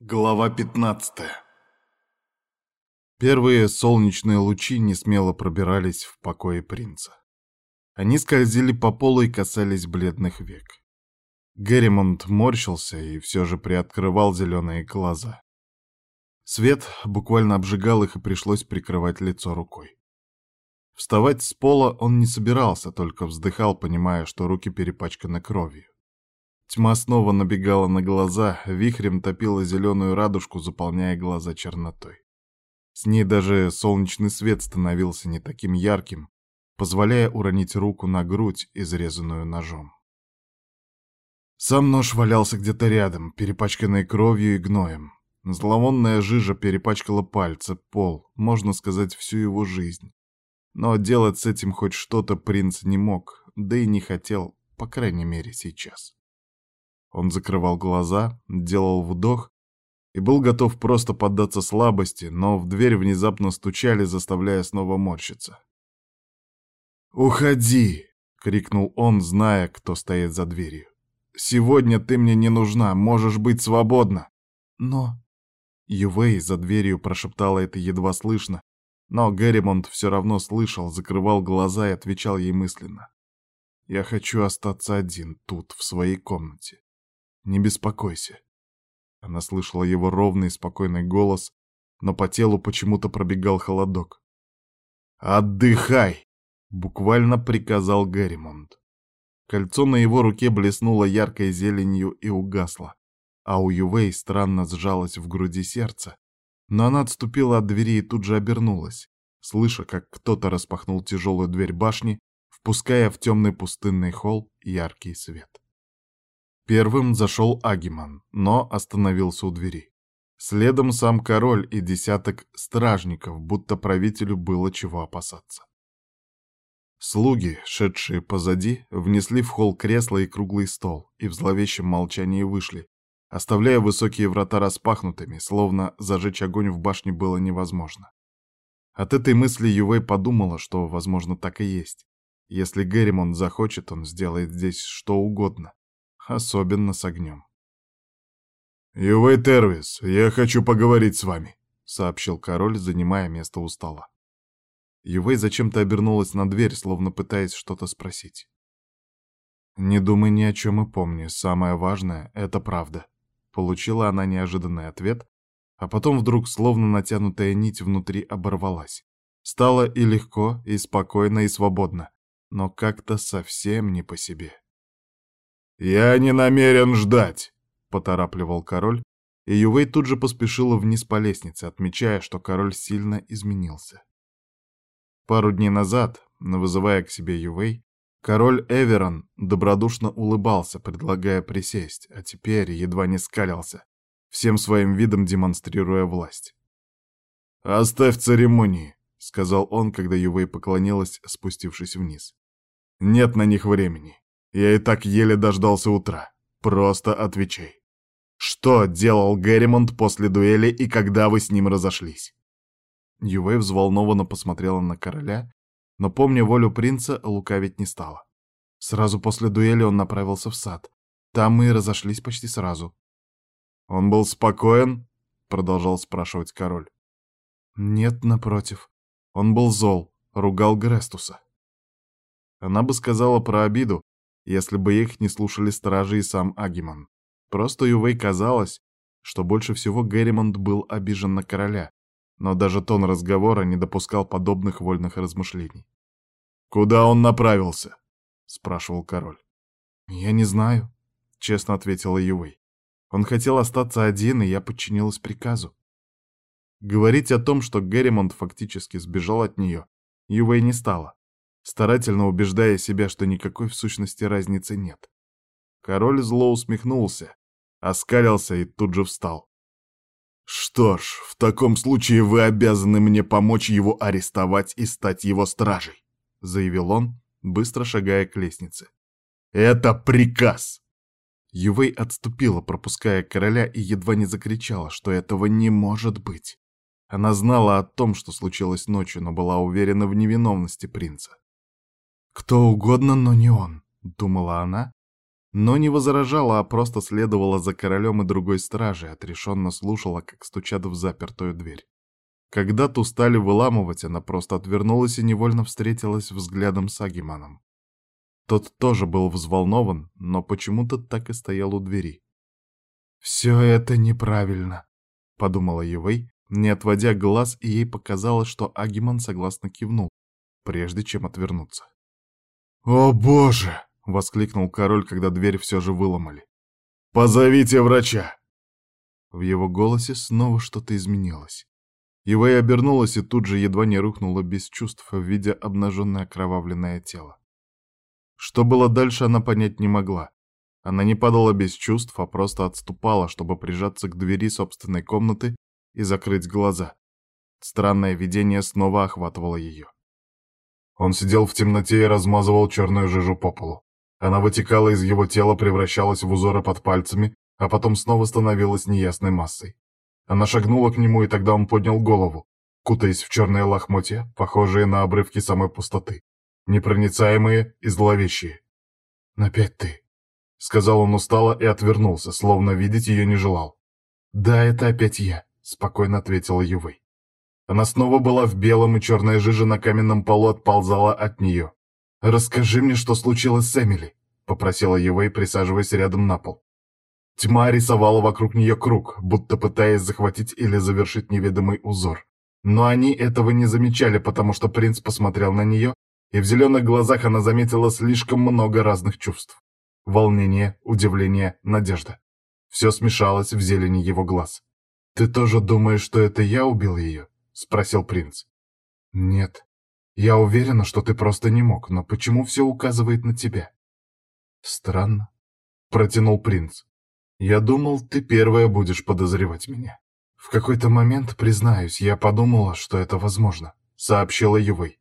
Глава 15 Первые солнечные лучи несмело пробирались в покое принца. Они скользили по полу и касались бледных век. Герримонт морщился и все же приоткрывал зеленые глаза. Свет буквально обжигал их, и пришлось прикрывать лицо рукой. Вставать с пола он не собирался, только вздыхал, понимая, что руки перепачканы кровью. Тьма снова набегала на глаза, вихрем топила зеленую радужку, заполняя глаза чернотой. С ней даже солнечный свет становился не таким ярким, позволяя уронить руку на грудь, изрезанную ножом. Сам нож валялся где-то рядом, перепачканный кровью и гноем. Зловонная жижа перепачкала пальцы, пол, можно сказать, всю его жизнь. Но делать с этим хоть что-то принц не мог, да и не хотел, по крайней мере, сейчас. Он закрывал глаза, делал вдох и был готов просто поддаться слабости, но в дверь внезапно стучали, заставляя снова морщиться. «Уходи!» — крикнул он, зная, кто стоит за дверью. «Сегодня ты мне не нужна, можешь быть свободна!» «Но...» Ювей за дверью прошептала это едва слышно, но Герримонт все равно слышал, закрывал глаза и отвечал ей мысленно. «Я хочу остаться один тут, в своей комнате. Не беспокойся. Она слышала его ровный и спокойный голос, но по телу почему-то пробегал холодок. «Отдыхай!» — буквально приказал Герримонт. Кольцо на его руке блеснуло яркой зеленью и угасло, а у Ювей странно сжалось в груди сердце, но она отступила от двери и тут же обернулась, слыша, как кто-то распахнул тяжелую дверь башни, впуская в темный пустынный холл яркий свет. Первым зашел Агиман, но остановился у двери. Следом сам король и десяток стражников, будто правителю было чего опасаться. Слуги, шедшие позади, внесли в холл кресло и круглый стол, и в зловещем молчании вышли, оставляя высокие врата распахнутыми, словно зажечь огонь в башне было невозможно. От этой мысли Ювей подумала, что, возможно, так и есть. Если Герримон захочет, он сделает здесь что угодно особенно с огнем. «Ювей Тервис, я хочу поговорить с вами», — сообщил король, занимая место у стола. Ювей зачем-то обернулась на дверь, словно пытаясь что-то спросить. «Не думай ни о чем и помни, самое важное — это правда», — получила она неожиданный ответ, а потом вдруг словно натянутая нить внутри оборвалась. Стало и легко, и спокойно, и свободно, но как-то совсем не по себе. «Я не намерен ждать», — поторапливал король, и Ювей тут же поспешила вниз по лестнице, отмечая, что король сильно изменился. Пару дней назад, вызывая к себе Ювей, король Эверон добродушно улыбался, предлагая присесть, а теперь едва не скалился, всем своим видом демонстрируя власть. «Оставь церемонии», — сказал он, когда Ювей поклонилась, спустившись вниз. «Нет на них времени. Я и так еле дождался утра. Просто отвечай. Что делал Герримонт после дуэли и когда вы с ним разошлись?» Ювей взволнованно посмотрела на короля, но, помня волю принца, лукавить не стала. Сразу после дуэли он направился в сад. Там мы и разошлись почти сразу. «Он был спокоен?» — продолжал спрашивать король. «Нет, напротив. Он был зол, ругал Грестуса». Она бы сказала про обиду, если бы их не слушали стражи и сам Агимон. Просто Ювей казалось, что больше всего Герримонт был обижен на короля, но даже тон разговора не допускал подобных вольных размышлений. «Куда он направился?» — спрашивал король. «Я не знаю», — честно ответила Ювей. «Он хотел остаться один, и я подчинилась приказу». Говорить о том, что Герримонт фактически сбежал от нее, Ювей не стала старательно убеждая себя, что никакой в сущности разницы нет. Король зло усмехнулся, оскалился и тут же встал. «Что ж, в таком случае вы обязаны мне помочь его арестовать и стать его стражей», — заявил он, быстро шагая к лестнице. «Это приказ!» Ювей отступила, пропуская короля, и едва не закричала, что этого не может быть. Она знала о том, что случилось ночью, но была уверена в невиновности принца. «Кто угодно, но не он», — думала она, но не возражала, а просто следовала за королем и другой стражей, отрешенно слушала, как стучат в запертую дверь. Когда ту стали выламывать, она просто отвернулась и невольно встретилась взглядом с Агиманом. Тот тоже был взволнован, но почему-то так и стоял у двери. «Все это неправильно», — подумала Ювей, не отводя глаз, и ей показалось, что Агиман согласно кивнул, прежде чем отвернуться. «О боже!» — воскликнул король, когда дверь все же выломали. «Позовите врача!» В его голосе снова что-то изменилось. Ивэй обернулась и тут же едва не рухнула без чувств, видя обнаженное окровавленное тело. Что было дальше, она понять не могла. Она не падала без чувств, а просто отступала, чтобы прижаться к двери собственной комнаты и закрыть глаза. Странное видение снова охватывало ее. Он сидел в темноте и размазывал черную жижу по полу. Она вытекала из его тела, превращалась в узоры под пальцами, а потом снова становилась неясной массой. Она шагнула к нему, и тогда он поднял голову, кутаясь в черные лохмотья, похожие на обрывки самой пустоты, непроницаемые и зловещие. «Опять ты», — сказал он устало и отвернулся, словно видеть ее не желал. «Да, это опять я», — спокойно ответила Ювей. Она снова была в белом, и черная жижа на каменном полу отползала от нее. «Расскажи мне, что случилось с Эмили», — попросила Ювей, присаживаясь рядом на пол. Тьма рисовала вокруг нее круг, будто пытаясь захватить или завершить неведомый узор. Но они этого не замечали, потому что принц посмотрел на нее, и в зеленых глазах она заметила слишком много разных чувств. Волнение, удивление, надежда. Все смешалось в зелени его глаз. «Ты тоже думаешь, что это я убил ее?» — спросил принц. «Нет. Я уверена, что ты просто не мог, но почему все указывает на тебя?» «Странно», — протянул принц. Я думал, ты первая будешь подозревать меня. В какой-то момент, признаюсь, я подумала, что это возможно, сообщила Ювей.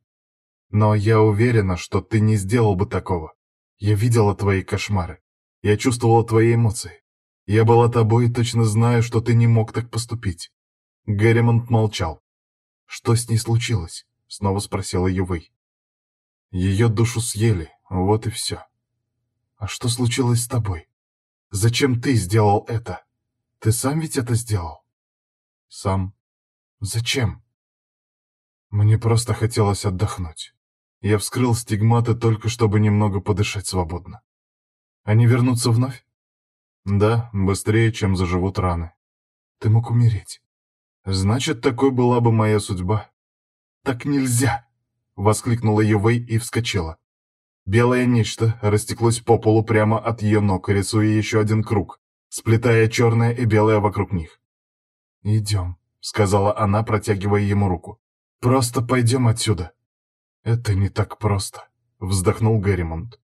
Но я уверена, что ты не сделал бы такого. Я видела твои кошмары. Я чувствовала твои эмоции. Я была тобой и точно знаю, что ты не мог так поступить. Герримонт молчал. Что с ней случилось? Снова спросила Ювей. Ее душу съели, вот и все. А что случилось с тобой? Зачем ты сделал это? Ты сам ведь это сделал? Сам. Зачем? Мне просто хотелось отдохнуть. Я вскрыл стигматы только, чтобы немного подышать свободно. Они вернутся вновь? Да, быстрее, чем заживут раны. Ты мог умереть. Значит, такой была бы моя судьба. Так нельзя! Воскликнула Ювей и вскочила. Белое нечто растеклось по полу прямо от ее ног, рисуя еще один круг, сплетая черное и белое вокруг них. «Идем», — сказала она, протягивая ему руку. «Просто пойдем отсюда». «Это не так просто», — вздохнул Герримонт.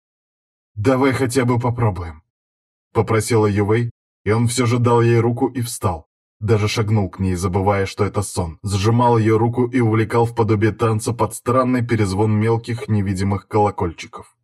«Давай хотя бы попробуем», — попросила Ювей, и он все же дал ей руку и встал. Даже шагнул к ней, забывая, что это сон. Сжимал ее руку и увлекал в подобие танца под странный перезвон мелких невидимых колокольчиков.